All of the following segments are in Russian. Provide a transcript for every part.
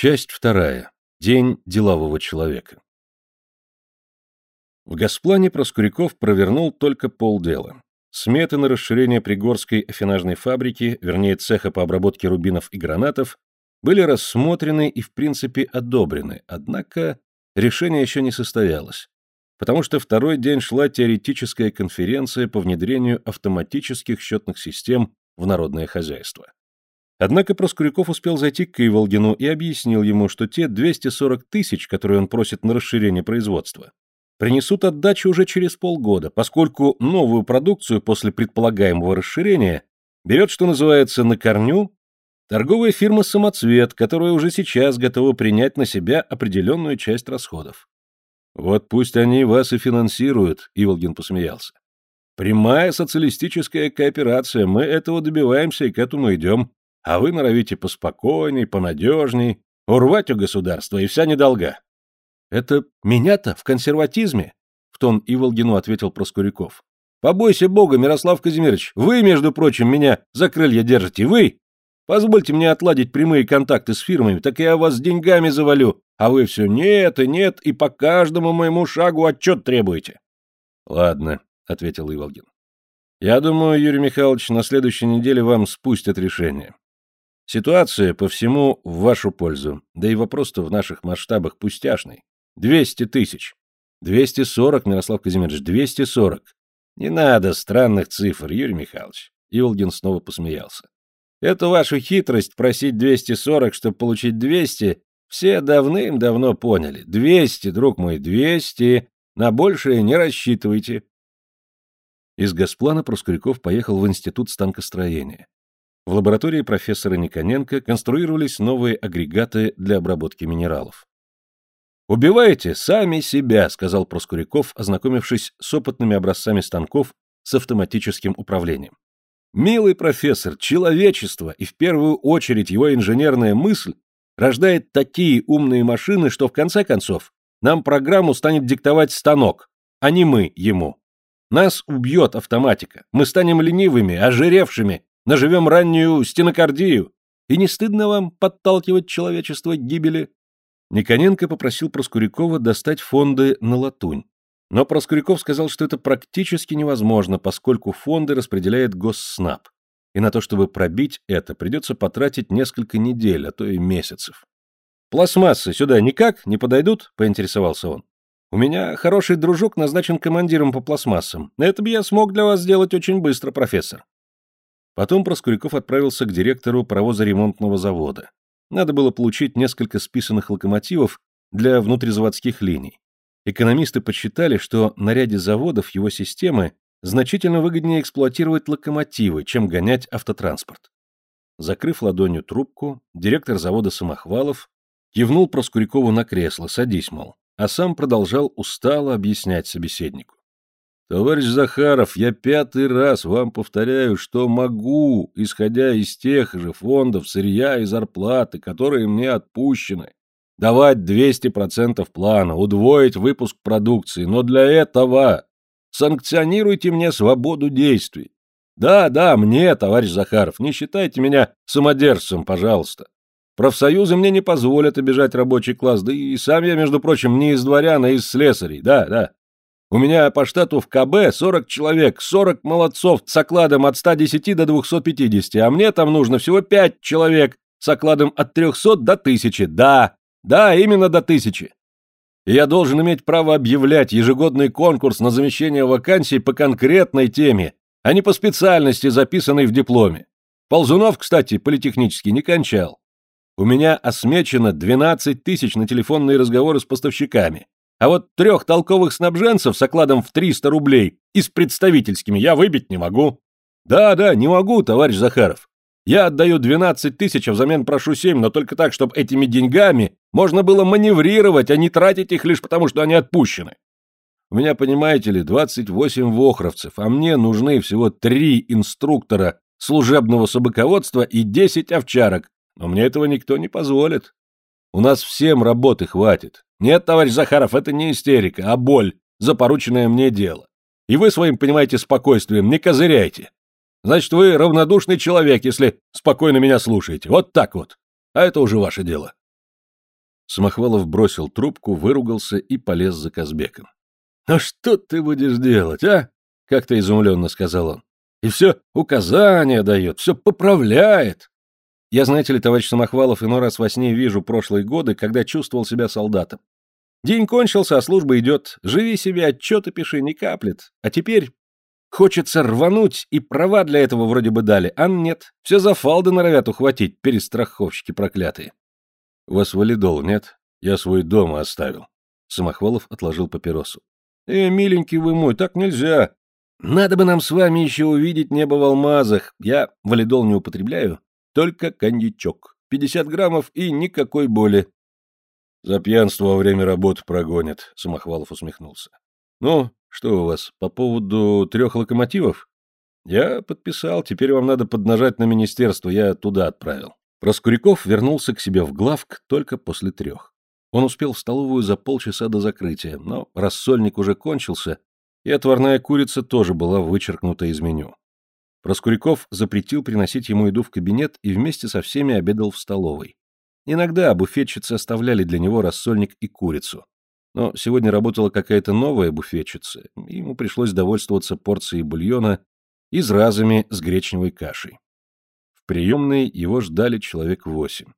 Часть вторая. День делового человека. В Госплане Проскуряков провернул только полдела. Сметы на расширение Пригорской афинажной фабрики, вернее цеха по обработке рубинов и гранатов, были рассмотрены и в принципе одобрены, однако решение еще не состоялось, потому что второй день шла теоретическая конференция по внедрению автоматических счетных систем в народное хозяйство. Однако Проскуряков успел зайти к Иволгину и объяснил ему, что те 240 тысяч, которые он просит на расширение производства, принесут отдачу уже через полгода, поскольку новую продукцию после предполагаемого расширения берет, что называется, на корню торговая фирма «Самоцвет», которая уже сейчас готова принять на себя определенную часть расходов. «Вот пусть они вас и финансируют», — Иволгин посмеялся. «Прямая социалистическая кооперация, мы этого добиваемся и к этому идем, а вы норовите поспокойней, понадежней, урвать у государства и вся недолга. Это меня-то в консерватизме? В тон Иволгину ответил Проскуряков. Побойся бога, Мирослав Казимирович, вы, между прочим, меня за крылья держите, вы! Позвольте мне отладить прямые контакты с фирмами, так я вас деньгами завалю, а вы все нет и нет, и по каждому моему шагу отчет требуете. Ладно, ответил Иволгин. Я думаю, Юрий Михайлович, на следующей неделе вам спустят решение. Ситуация по всему в вашу пользу, да и вопрос-то в наших масштабах пустяшный. Двести тысяч. Двести сорок, Мирослав Казимирович, двести сорок. Не надо странных цифр, Юрий Михайлович. Илгин снова посмеялся. Эту вашу хитрость просить двести сорок, чтобы получить двести, все давным-давно поняли. Двести, друг мой, двести. На большее не рассчитывайте. Из Госплана Проскуряков поехал в Институт станкостроения. В лаборатории профессора Никоненко конструировались новые агрегаты для обработки минералов. «Убиваете сами себя», — сказал Проскуряков, ознакомившись с опытными образцами станков с автоматическим управлением. «Милый профессор, человечество, и в первую очередь его инженерная мысль, рождает такие умные машины, что в конце концов нам программу станет диктовать станок, а не мы ему. Нас убьет автоматика, мы станем ленивыми, ожиревшими, наживем раннюю стенокардию. И не стыдно вам подталкивать человечество к гибели?» Никоненко попросил Проскурякова достать фонды на латунь. Но Проскуряков сказал, что это практически невозможно, поскольку фонды распределяет Госснаб. И на то, чтобы пробить это, придется потратить несколько недель, а то и месяцев. «Пластмассы сюда никак не подойдут?» – поинтересовался он. «У меня хороший дружок назначен командиром по пластмассам. Это бы я смог для вас сделать очень быстро, профессор». Потом Проскуряков отправился к директору паровозоремонтного завода. Надо было получить несколько списанных локомотивов для внутризаводских линий. Экономисты подсчитали, что на ряде заводов его системы значительно выгоднее эксплуатировать локомотивы, чем гонять автотранспорт. Закрыв ладонью трубку, директор завода Самохвалов кивнул Проскурякову на кресло, садись, мол, а сам продолжал устало объяснять собеседнику. Товарищ Захаров, я пятый раз вам повторяю, что могу, исходя из тех же фондов сырья и зарплаты, которые мне отпущены, давать 200% плана, удвоить выпуск продукции, но для этого санкционируйте мне свободу действий. Да, да, мне, товарищ Захаров, не считайте меня самодержцем, пожалуйста. Профсоюзы мне не позволят обижать рабочий класс, да и сам я, между прочим, не из дворян, а из слесарей, да, да. У меня по штату в КБ 40 человек, 40 молодцов с окладом от 110 до 250, а мне там нужно всего 5 человек с окладом от 300 до 1000. Да, да, именно до 1000. И я должен иметь право объявлять ежегодный конкурс на замещение вакансий по конкретной теме, а не по специальности, записанной в дипломе. Ползунов, кстати, политехнический не кончал. У меня осмечено 12 тысяч на телефонные разговоры с поставщиками. А вот трех толковых снабженцев с окладом в 300 рублей и с представительскими я выбить не могу. Да-да, не могу, товарищ Захаров. Я отдаю 12 тысяч, а взамен прошу 7, но только так, чтобы этими деньгами можно было маневрировать, а не тратить их лишь потому, что они отпущены. У меня, понимаете ли, 28 вохровцев, а мне нужны всего три инструктора служебного собаководства и 10 овчарок, но мне этого никто не позволит. У нас всем работы хватит. Нет, товарищ Захаров, это не истерика, а боль за порученное мне дело. И вы своим, понимаете, спокойствием не козыряйте. Значит, вы равнодушный человек, если спокойно меня слушаете. Вот так вот. А это уже ваше дело. Самохвалов бросил трубку, выругался и полез за Казбеком. «Ну что ты будешь делать, а?» — как-то изумленно сказал он. «И все указания дает, все поправляет». Я, знаете ли, товарищ Самохвалов, иной раз во сне вижу прошлые годы, когда чувствовал себя солдатом. День кончился, а служба идет. Живи себе, отчеты пиши, не каплет. А теперь хочется рвануть, и права для этого вроде бы дали, а нет. Все за фалды норовят ухватить, перестраховщики проклятые. У вас валидол нет? Я свой дома оставил. Самохвалов отложил папиросу. Э, миленький вы мой, так нельзя. Надо бы нам с вами еще увидеть небо в алмазах. Я валидол не употребляю, только коньячок. Пятьдесят граммов и никакой боли. За пьянство во время работы прогонят, Самохвалов усмехнулся. Ну, что у вас, по поводу трех локомотивов? Я подписал, теперь вам надо поднажать на министерство, я туда отправил. Проскуряков вернулся к себе в главк только после трех. Он успел в столовую за полчаса до закрытия, но рассольник уже кончился, и отварная курица тоже была вычеркнута из меню. Проскуряков запретил приносить ему еду в кабинет и вместе со всеми обедал в столовой. Иногда буфетчицы оставляли для него рассольник и курицу. Но сегодня работала какая-то новая буфетчица, и ему пришлось довольствоваться порцией бульона и зразами с гречневой кашей. В приемной его ждали человек восемь.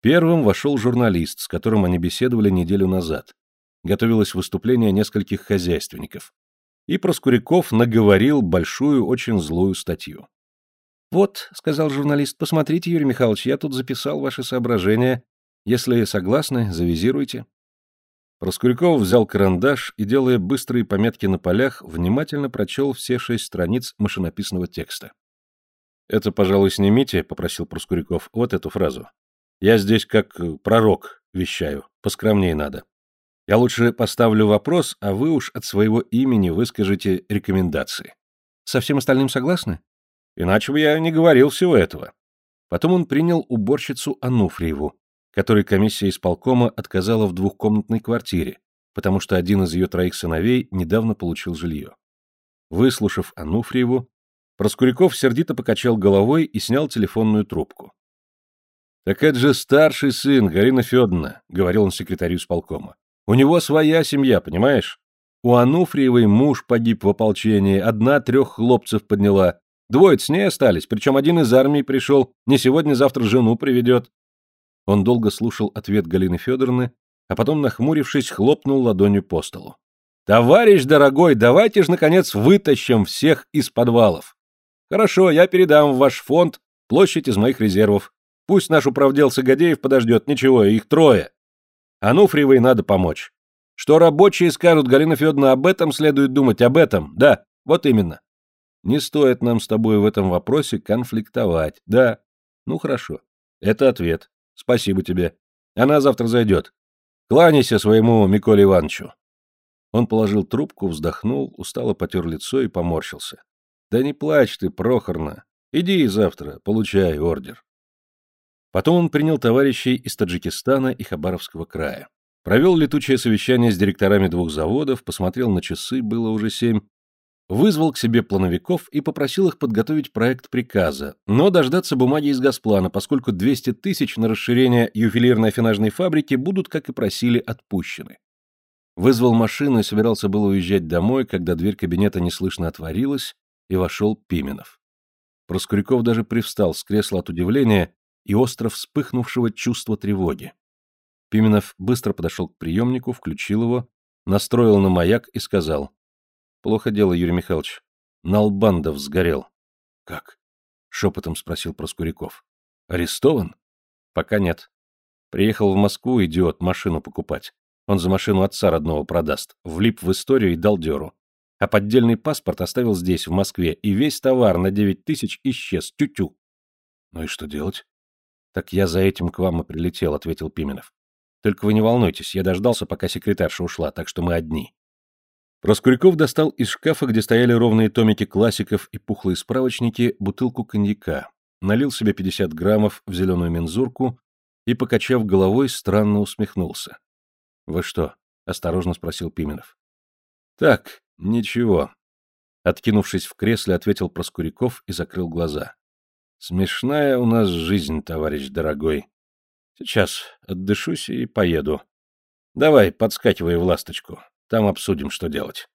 Первым вошел журналист, с которым они беседовали неделю назад. Готовилось выступление нескольких хозяйственников. И Проскуряков наговорил большую, очень злую статью. «Вот», — сказал журналист, — «посмотрите, Юрий Михайлович, я тут записал ваши соображения. Если согласны, завизируйте». Проскуряков взял карандаш и, делая быстрые пометки на полях, внимательно прочел все шесть страниц машинописного текста. «Это, пожалуй, снимите», — попросил Проскуряков, — «вот эту фразу. Я здесь как пророк вещаю, поскромнее надо. Я лучше поставлю вопрос, а вы уж от своего имени выскажете рекомендации. Со всем остальным согласны? Иначе бы я не говорил всего этого. Потом он принял уборщицу Ануфриеву, которой комиссия исполкома отказала в двухкомнатной квартире, потому что один из ее троих сыновей недавно получил жилье. Выслушав Ануфриеву, Проскуряков сердито покачал головой и снял телефонную трубку. «Так это же старший сын, Галина Федоровна», — говорил он секретарю исполкома. «У него своя семья, понимаешь? У Ануфриевой муж погиб в ополчении, одна трех хлопцев подняла, Двое с ней остались, причем один из армии пришел, не сегодня-завтра жену приведет. Он долго слушал ответ Галины Федоровны, а потом, нахмурившись, хлопнул ладонью по столу. «Товарищ дорогой, давайте же, наконец, вытащим всех из подвалов. Хорошо, я передам в ваш фонд площадь из моих резервов. Пусть наш управдел Сагадеев подождет, ничего, их трое. Ануфриевой надо помочь. Что рабочие скажут, Галина Федоровна, об этом следует думать, об этом, да, вот именно. Не стоит нам с тобой в этом вопросе конфликтовать. Да. Ну, хорошо. Это ответ. Спасибо тебе. Она завтра зайдет. Кланяйся своему Миколе Ивановичу. Он положил трубку, вздохнул, устало потер лицо и поморщился. Да не плачь ты, Прохорна. Иди завтра, получай ордер. Потом он принял товарищей из Таджикистана и Хабаровского края. Провел летучее совещание с директорами двух заводов, посмотрел на часы, было уже семь, вызвал к себе плановиков и попросил их подготовить проект приказа, но дождаться бумаги из Газплана, поскольку 200 тысяч на расширение ювелирной афинажной фабрики будут, как и просили, отпущены. Вызвал машину и собирался было уезжать домой, когда дверь кабинета неслышно отворилась, и вошел Пименов. Проскуряков даже привстал с кресла от удивления и остро вспыхнувшего чувства тревоги. Пименов быстро подошел к приемнику, включил его, настроил на маяк и сказал Плохо дело, Юрий Михайлович. Налбандов сгорел. Как? Шепотом спросил Проскуряков. Арестован? Пока нет. Приехал в Москву, идиот, машину покупать. Он за машину отца родного продаст. Влип в историю и дал дёру. А поддельный паспорт оставил здесь, в Москве, и весь товар на девять тысяч исчез. Тю-тю. Ну и что делать? Так я за этим к вам и прилетел, ответил Пименов. Только вы не волнуйтесь, я дождался, пока секретарша ушла, так что мы одни. Проскуряков достал из шкафа, где стояли ровные томики классиков и пухлые справочники, бутылку коньяка, налил себе 50 граммов в зеленую мензурку и, покачав головой, странно усмехнулся. — Вы что? — осторожно спросил Пименов. — Так, ничего. Откинувшись в кресле, ответил Проскуряков и закрыл глаза. — Смешная у нас жизнь, товарищ дорогой. Сейчас отдышусь и поеду. Давай, подскакивай в ласточку. Там обсудим, что делать.